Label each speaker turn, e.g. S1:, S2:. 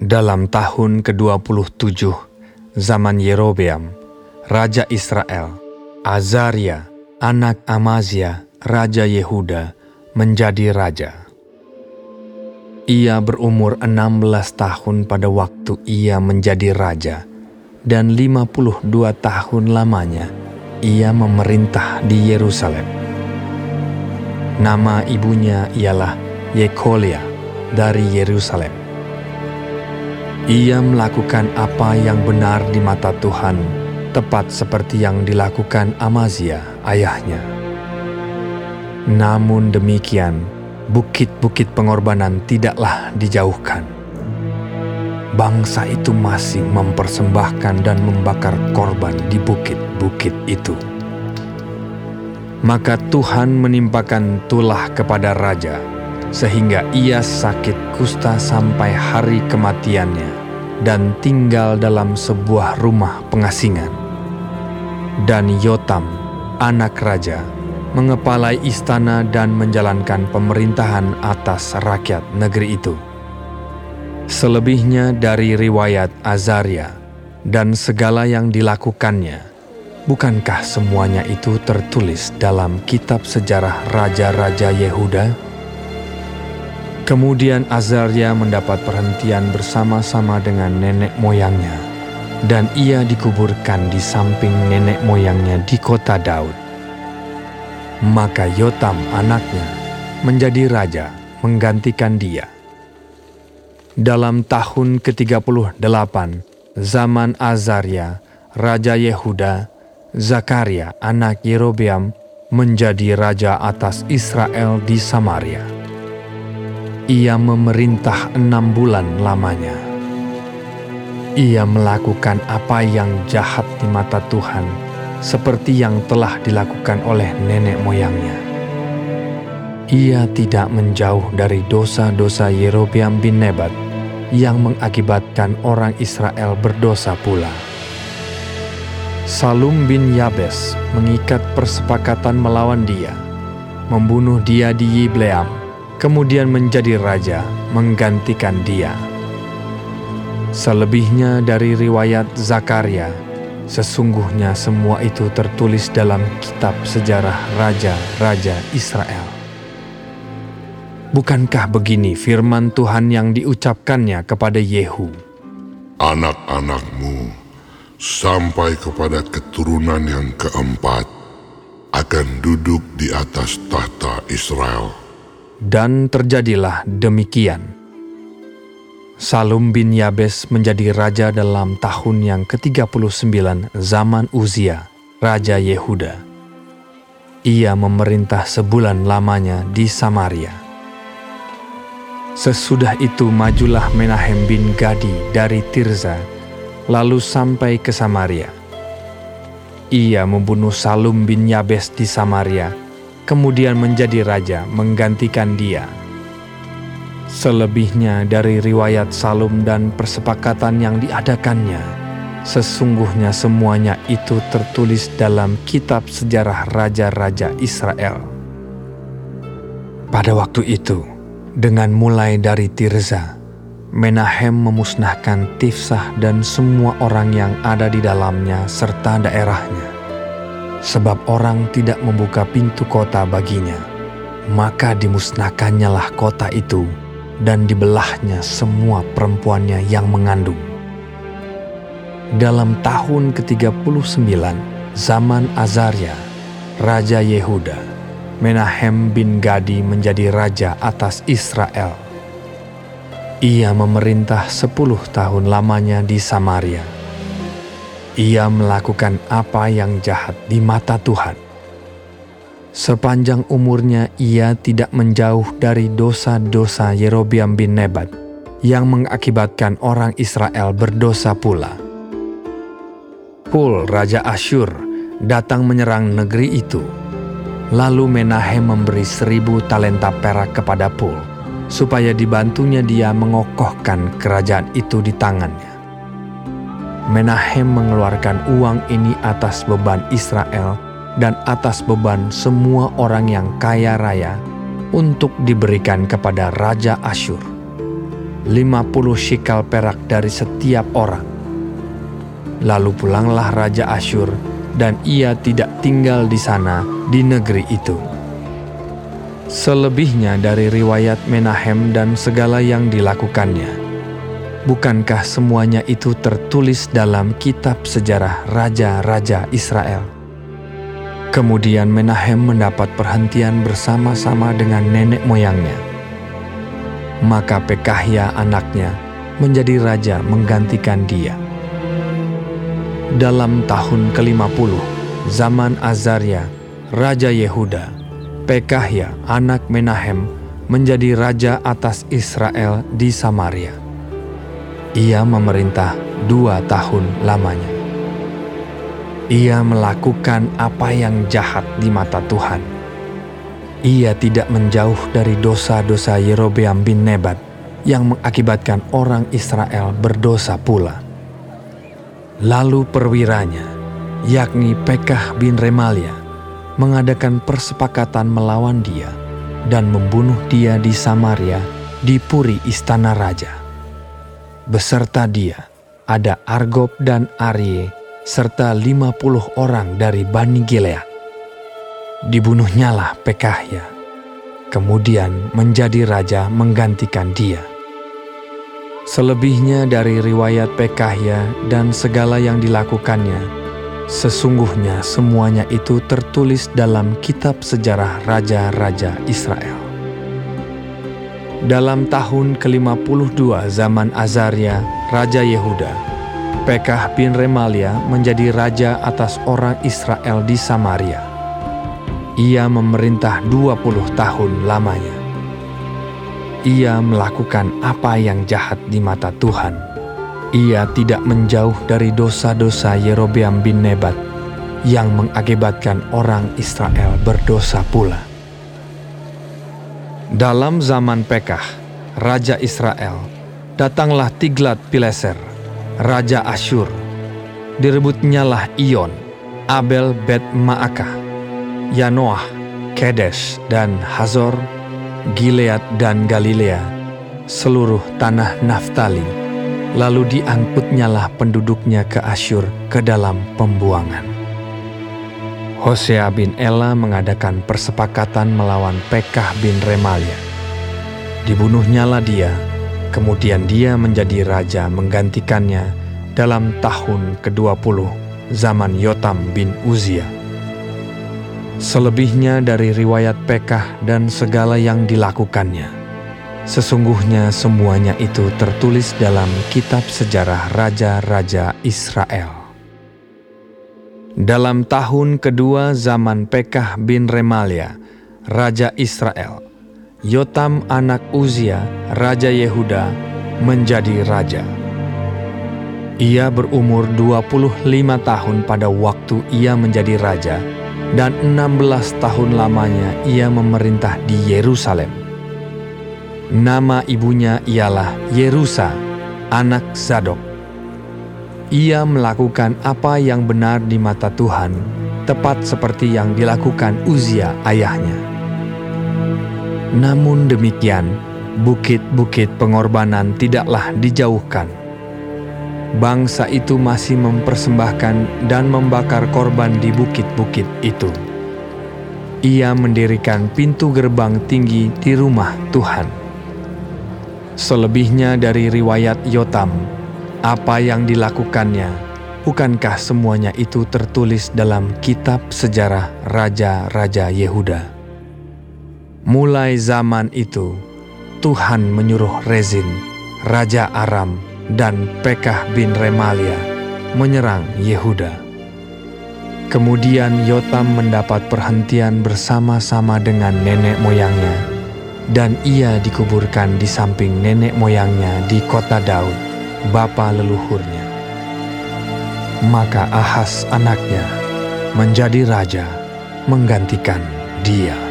S1: Dalam tahun ke-27 zaman Yerobeam, Raja Israel, Azaria, anak Amazia, Raja Yehuda, menjadi raja. Ia berumur 16 tahun pada waktu ia menjadi raja, dan 52 tahun lamanya ia memerintah di Yerusalem. Nama ibunya ialah Yekolia dari Yerusalem. Ia melakukan apa yang benar di mata Tuhan, tepat seperti yang dilakukan Amazia, ayahnya. Namun demikian, bukit-bukit pengorbanan tidaklah dijauhkan. Bangsa itu masih mempersembahkan dan membakar korban di bukit-bukit itu. Maka Tuhan menimpakan tulah kepada raja, sehingga ia sakit kusta sampai hari kematiannya dan tinggal dalam sebuah rumah pengasingan. Dan Yotam, anak raja, mengepalai istana dan menjalankan pemerintahan atas rakyat negeri itu. Selebihnya dari riwayat Azaria dan segala yang dilakukannya, bukankah semuanya itu tertulis dalam kitab sejarah Raja-Raja Yehuda? Kemudian Azaria mendapat perhentian bersama-sama dengan nenek moyangnya, dan ia dikuburkan di samping nenek moyangnya di kota Daud. Maka Yotam anaknya menjadi raja menggantikan dia. Dalam tahun ke-38 zaman Azaria, Raja Yehuda, Zakaria anak Yerobeam menjadi raja atas Israel di Samaria ia memerintah enam bulan lamanya. Ia melakukan apa yang jahat di mata Tuhan, seperti yang telah dilakukan oleh nenek moyangnya. Ia tidak menjauh dari dosa-dosa Yerobeam bin Nebat yang mengakibatkan orang Israel berdosa pula. Salum bin Yabes mengikat persepakatan melawan dia, membunuh dia di Yibleam, kemudian menjadi raja menggantikan dia. Selebihnya dari riwayat Zakaria, sesungguhnya semua itu tertulis dalam kitab sejarah raja-raja Israel. Bukankah begini firman Tuhan yang diucapkannya kepada Yehu?
S2: Anak-anakmu sampai kepada keturunan yang keempat akan duduk di atas tahta Israel
S1: dan terjadilah demikian. Salum bin Yabes menjadi raja dalam tahun yang ke-39 zaman Uzia, Raja Yehuda. Ia memerintah sebulan lamanya di Samaria. Sesudah itu majulah Menahem bin Gadi dari Tirza, lalu sampai ke Samaria. Ia membunuh Salum bin Yabes di Samaria, kemudian menjadi raja menggantikan dia. Selebihnya dari riwayat Salum dan persepakatan yang diadakannya, sesungguhnya semuanya itu tertulis dalam kitab sejarah raja-raja Israel. Pada waktu itu, dengan mulai dari Tirza, Menahem memusnahkan Tifsah dan semua orang yang ada di dalamnya serta daerahnya sebab orang tidak membuka pintu kota baginya. Maka dimusnahkannya lah kota itu, dan dibelahnya semua perempuannya yang mengandung. Dalam tahun ke-39 zaman Azaria, Raja Yehuda, Menahem bin Gadi menjadi raja atas Israel. Ia memerintah sepuluh tahun lamanya di Samaria ia melakukan apa yang jahat di mata Tuhan. Sepanjang umurnya ia tidak menjauh dari dosa-dosa Yerobiam bin Nebat yang mengakibatkan orang Israel berdosa pula. Pul Raja Asyur datang menyerang negeri itu. Lalu Menahem memberi seribu talenta perak kepada Pul, supaya dibantunya dia mengokohkan kerajaan itu di tangannya. Menahem mengeluarkan uang ini atas beban Israel dan atas beban semua orang yang kaya raya untuk diberikan kepada Raja Asyur. 50 shikal perak dari setiap orang. Lalu pulanglah Raja Asyur dan ia tidak tinggal di sana di negeri itu. Selebihnya dari riwayat Menahem dan segala yang dilakukannya, bukankah semuanya itu tertulis dalam kitab sejarah raja-raja Israel? Kemudian Menahem mendapat perhentian bersama-sama dengan nenek moyangnya. Maka Pekahya anaknya menjadi raja menggantikan dia. Dalam tahun ke-50, zaman Azaria, Raja Yehuda, Pekahya anak Menahem menjadi raja atas Israel di Samaria. Ia memerintah dua tahun lamanya. Ia melakukan apa yang jahat di mata Tuhan. Ia tidak menjauh dari dosa-dosa Yerobeam bin Nebat yang mengakibatkan orang Israel berdosa pula. Lalu perwiranya, yakni Pekah bin Remalia, mengadakan persepakatan melawan dia dan membunuh dia di Samaria di puri istana raja. Beserta dia ada Argob dan Arye serta lima puluh orang dari Bani Gilead. Dibunuhnyalah Pekahya, kemudian menjadi raja menggantikan dia. Selebihnya dari riwayat Pekahya dan segala yang dilakukannya, sesungguhnya semuanya itu tertulis dalam kitab sejarah raja-raja Israel. Dalam tahun ke-52 zaman Azaria, Raja Yehuda, Pekah bin Remalia menjadi raja atas orang Israel di Samaria. Ia memerintah 20 tahun lamanya. Ia melakukan apa yang jahat di mata Tuhan. Ia tidak menjauh dari dosa-dosa Yerobeam bin Nebat yang mengakibatkan orang Israel berdosa pula. Dalam zaman Pekah, Raja Israel, datanglah Tiglat Pileser, Raja Asyur. Direbutnyalah Ion, Abel Bet Maakah, Yanoah, Kedesh, dan Hazor, Gilead dan Galilea, seluruh tanah Naftali. Lalu diangkutnyalah penduduknya ke Asyur ke dalam pembuangan. Hosea bin Ela mengadakan persepakatan melawan Pekah bin Remalia. Dibunuhnyalah dia, kemudian dia menjadi raja menggantikannya dalam tahun ke-20 zaman Yotam bin Uzia. Selebihnya dari riwayat Pekah dan segala yang dilakukannya, sesungguhnya semuanya itu tertulis dalam kitab sejarah raja-raja Israel. Dalam tahun kedua zaman Pekah bin Remalia, Raja Israel, Yotam anak Uzia, Raja Yehuda, menjadi raja. Ia berumur 25 tahun pada waktu ia menjadi raja, dan 16 tahun lamanya ia memerintah di Yerusalem. Nama ibunya ialah Yerusa, anak Zadok. Ia melakukan apa yang benar di mata Tuhan, tepat seperti yang dilakukan Uzia ayahnya. Namun demikian, bukit-bukit pengorbanan tidaklah dijauhkan. Bangsa itu masih mempersembahkan dan membakar korban di bukit-bukit itu. Ia mendirikan pintu gerbang tinggi di rumah Tuhan. Selebihnya dari riwayat Yotam, apa yang dilakukannya, bukankah semuanya itu tertulis dalam kitab sejarah Raja-Raja Yehuda? Mulai zaman itu, Tuhan menyuruh Rezin, Raja Aram, dan Pekah bin Remalia menyerang Yehuda. Kemudian Yotam mendapat perhentian bersama-sama dengan nenek moyangnya, dan ia dikuburkan di samping nenek moyangnya di kota Daud bapa leluhurnya. Maka Ahas anaknya menjadi raja menggantikan dia.